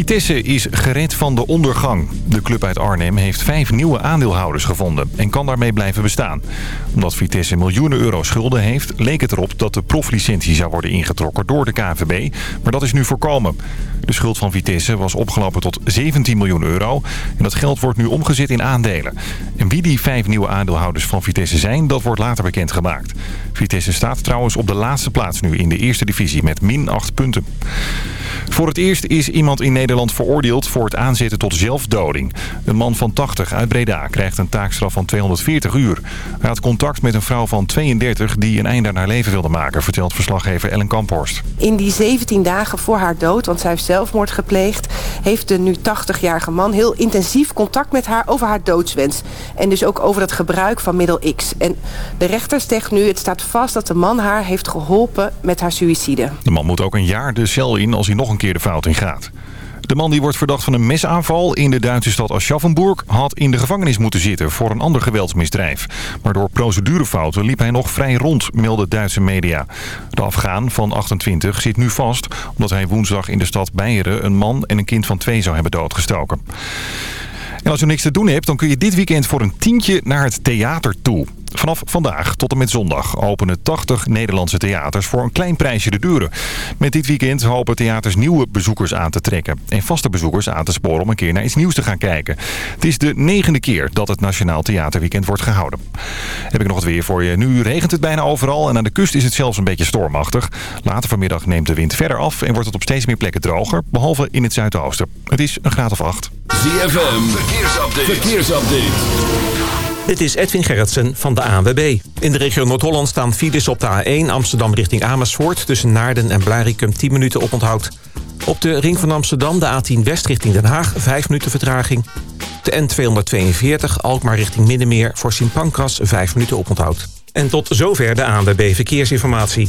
Vitesse is gered van de ondergang. De club uit Arnhem heeft vijf nieuwe aandeelhouders gevonden en kan daarmee blijven bestaan. Omdat Vitesse miljoenen euro schulden heeft, leek het erop dat de proflicentie zou worden ingetrokken door de KNVB. Maar dat is nu voorkomen. De schuld van Vitesse was opgelopen tot 17 miljoen euro. En dat geld wordt nu omgezet in aandelen. En wie die vijf nieuwe aandeelhouders van Vitesse zijn, dat wordt later bekendgemaakt. Vitesse staat trouwens op de laatste plaats nu in de eerste divisie met min 8 punten. Voor het eerst is iemand in Nederland veroordeeld voor het aanzetten tot zelfdoding. Een man van 80 uit Breda krijgt een taakstraf van 240 uur. Hij had contact met een vrouw van 32 die een einde aan haar leven wilde maken, vertelt verslaggever Ellen Kamphorst. In die 17 dagen voor haar dood, want zij heeft zelfmoord gepleegd... heeft de nu 80-jarige man heel intensief contact met haar over haar doodswens. En dus ook over het gebruik van middel X. En de rechter zegt nu, het staat vast dat de man haar heeft geholpen met haar suïcide. De man moet ook een jaar de cel in als hij nog een keer de fout in gaat. De man die wordt verdacht van een mesaanval in de Duitse stad Aschaffenburg... had in de gevangenis moeten zitten voor een ander geweldsmisdrijf. Maar door procedurefouten liep hij nog vrij rond, melden Duitse media. De Afghaan van 28 zit nu vast... omdat hij woensdag in de stad Beieren een man en een kind van twee zou hebben doodgestoken. En als je niks te doen hebt, dan kun je dit weekend voor een tientje naar het theater toe. Vanaf vandaag tot en met zondag openen 80 Nederlandse theaters voor een klein prijsje de deuren. Met dit weekend hopen theaters nieuwe bezoekers aan te trekken. En vaste bezoekers aan te sporen om een keer naar iets nieuws te gaan kijken. Het is de negende keer dat het Nationaal Theaterweekend wordt gehouden. Heb ik nog het weer voor je. Nu regent het bijna overal en aan de kust is het zelfs een beetje stormachtig. Later vanmiddag neemt de wind verder af en wordt het op steeds meer plekken droger. Behalve in het zuidoosten. Het is een graad of acht. ZFM, verkeersupdate. verkeersupdate. Dit is Edwin Gerritsen van de ANWB. In de regio Noord-Holland staan files op de A1 Amsterdam richting Amersfoort... tussen Naarden en Blarikum 10 minuten oponthoud. Op de ring van Amsterdam de A10 West richting Den Haag 5 minuten vertraging. De N242 Alkmaar richting Middenmeer voor Sint Pancras 5 minuten oponthoud. En tot zover de ANWB Verkeersinformatie.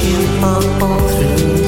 you are all through.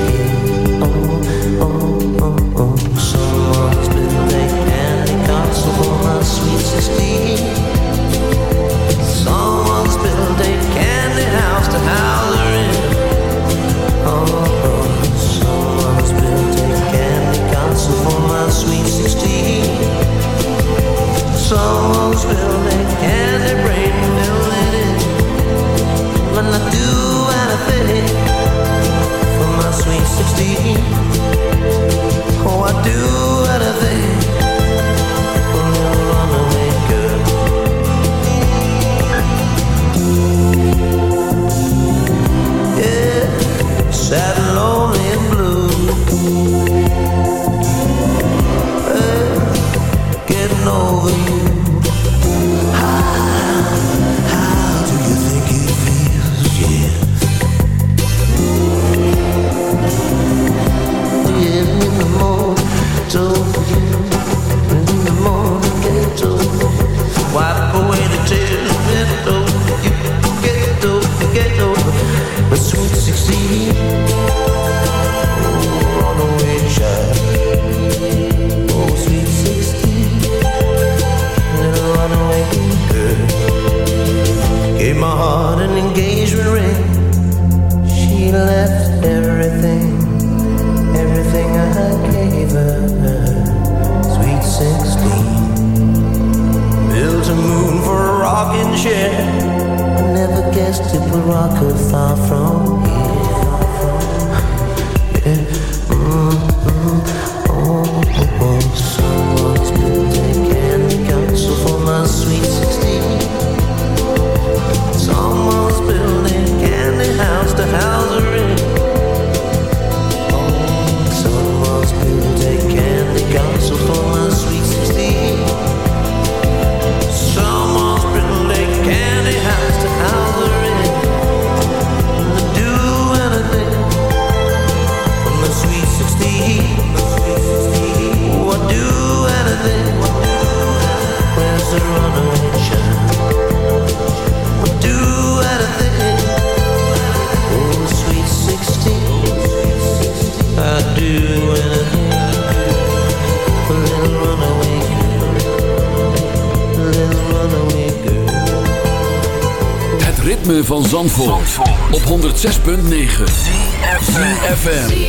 106.9 CFFM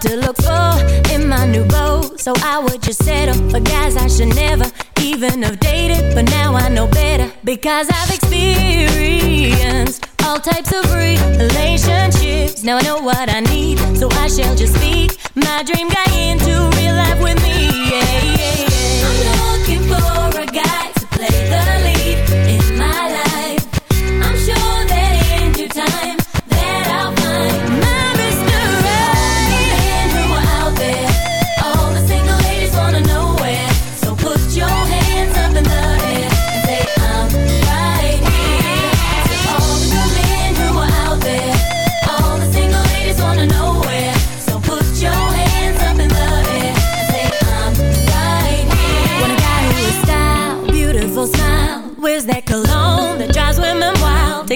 to look for in my new boat So I would just settle for guys I should never even have dated. But now I know better because I've experienced all types of relationships. Now I know what I need, so I shall just speak my dream guy into real life with me. Yeah.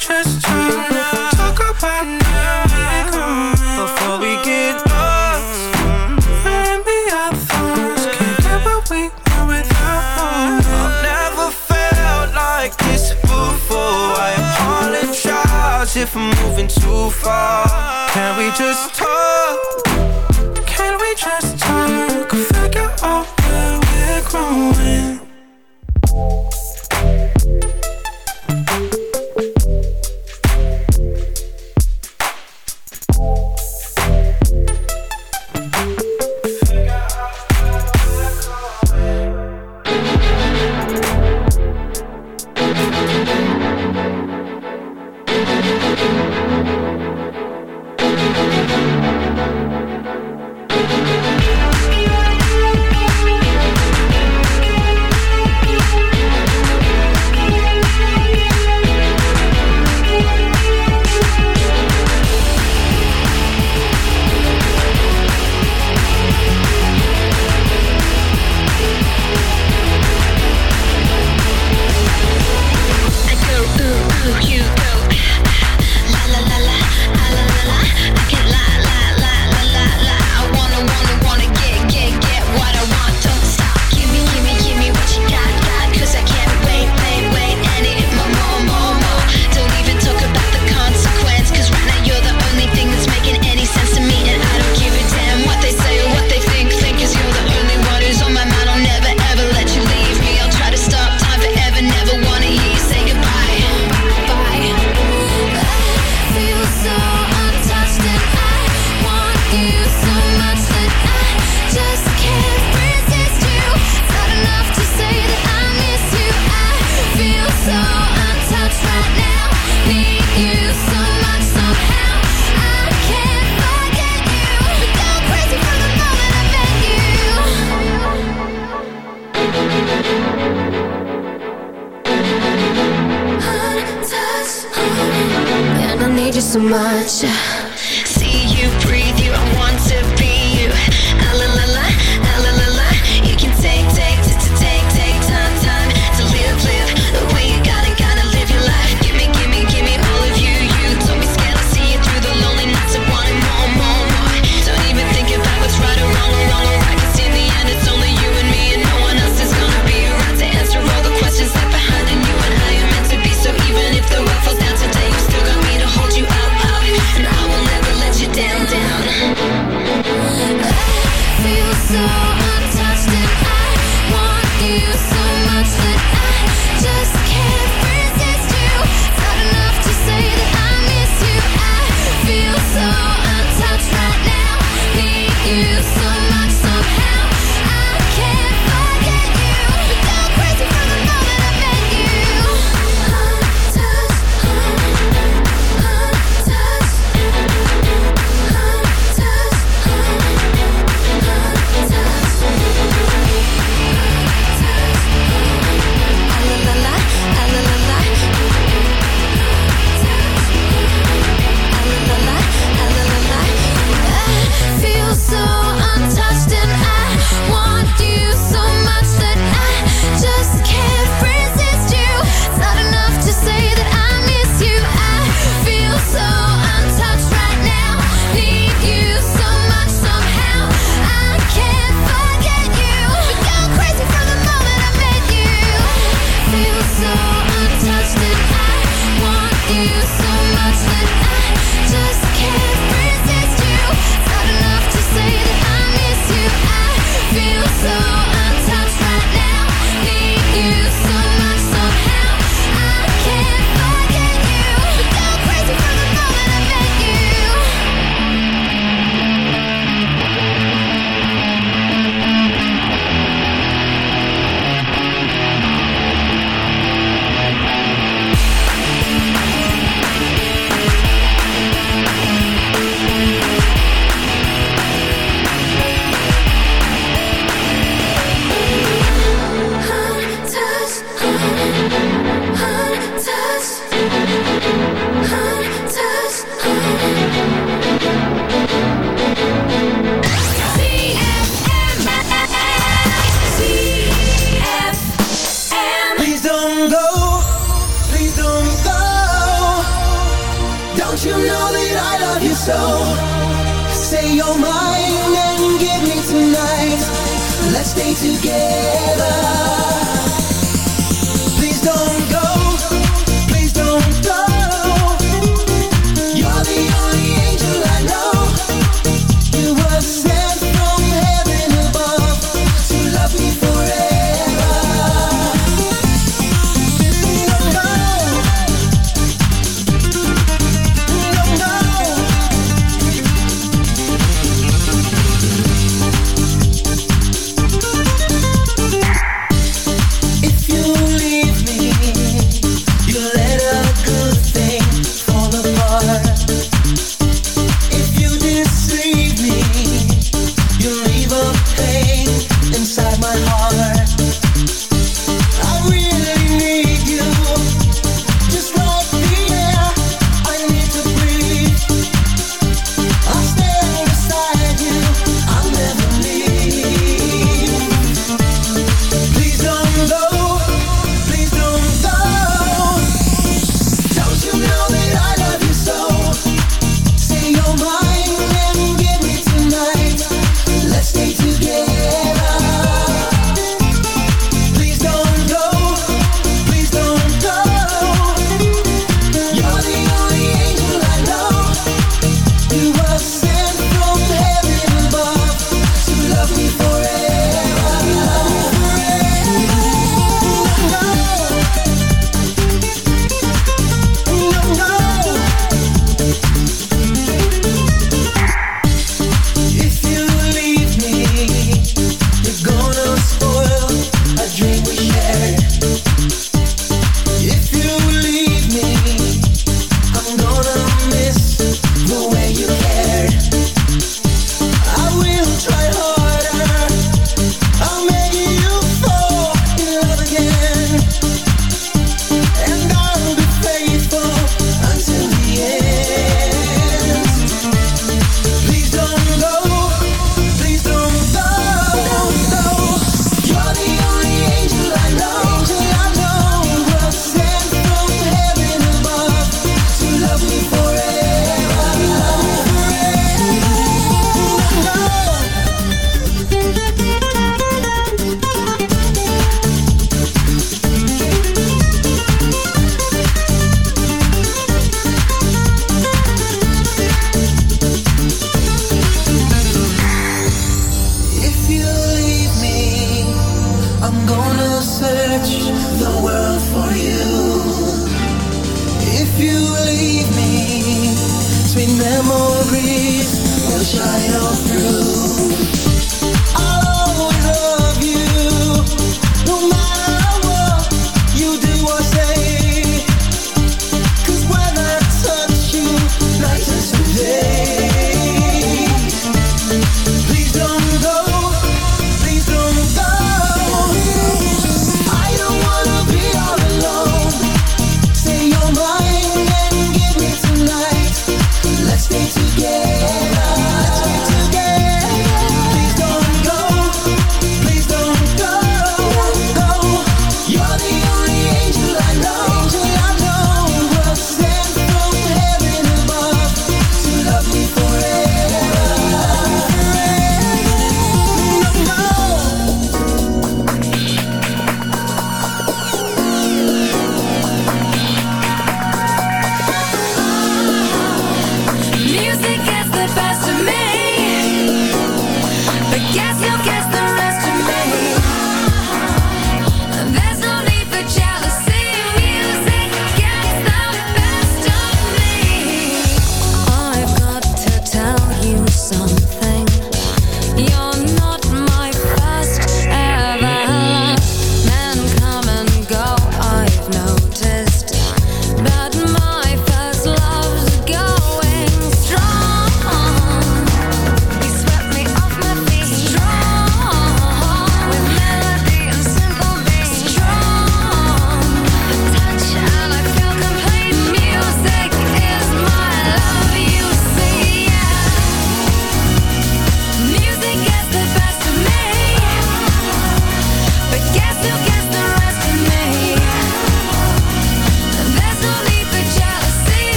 Just talk? Talk about now before we get lost. Can't get what we want without. I've never felt like this before. I apologize if I'm moving too far. Can we just talk? Can we just talk? Figure out where we're growing.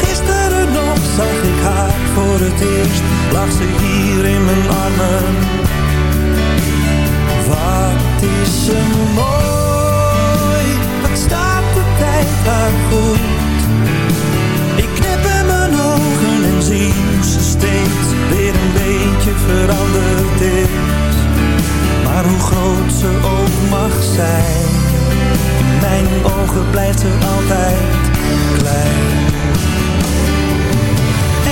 Gisteren nog zag ik haar voor het eerst. Lag ze hier in mijn armen. Wat is ze mooi. Wat staat de tijd haar goed. Ik knip in mijn ogen en zie ze steeds weer een beetje veranderd is. Maar hoe groot ze ook mag zijn, mijn ogen blijft altijd klein.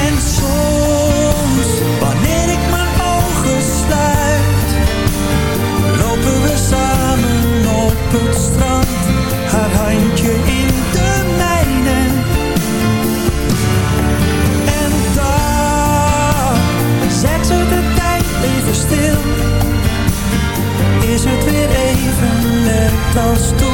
En soms, wanneer ik mijn ogen sluit, lopen we samen op het strand, haar handje in de mijne. En daar zet ze de tijd even stil. Is het weer even net als toen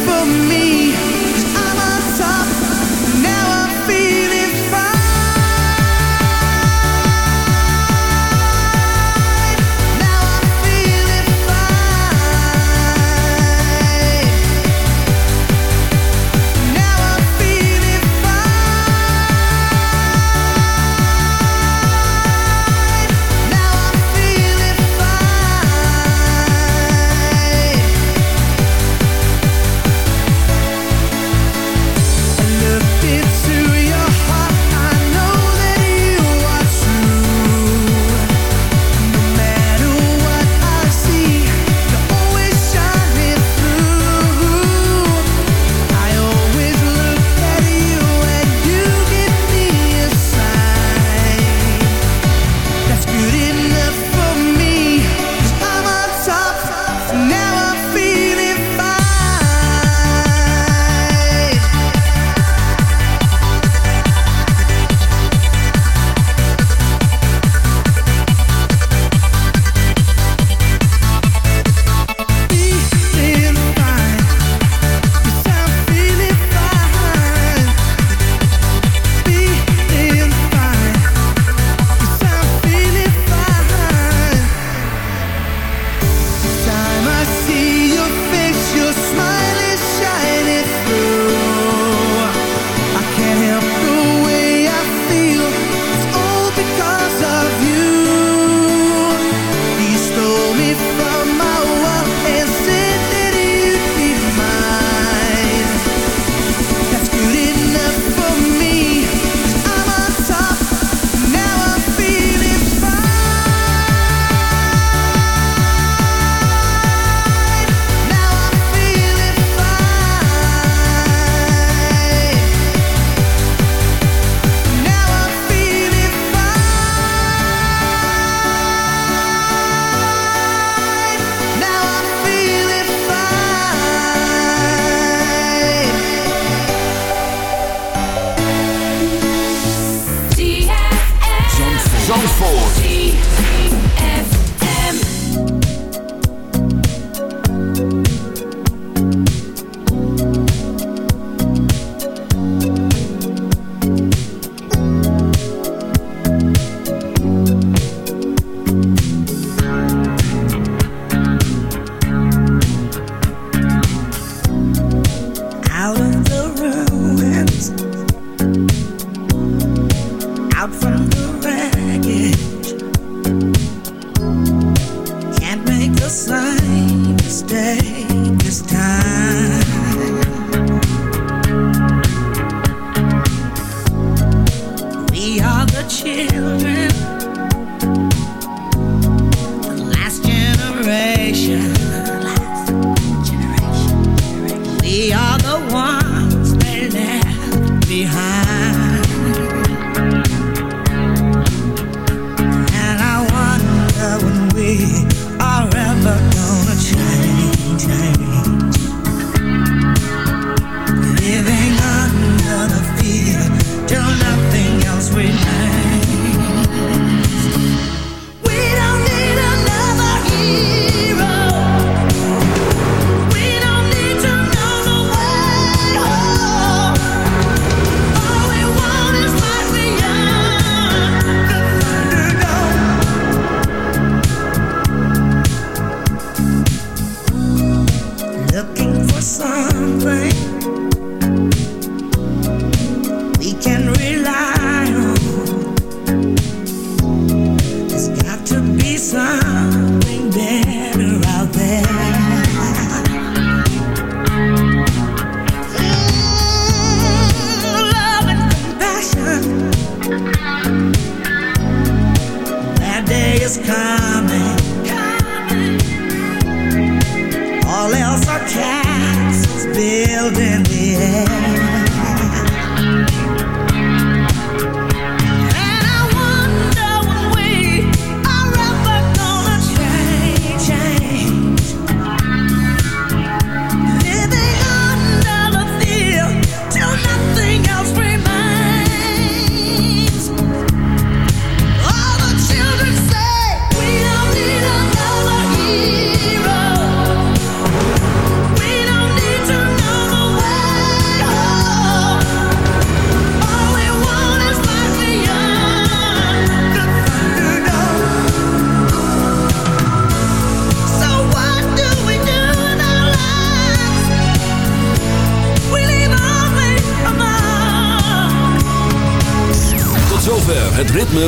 for me.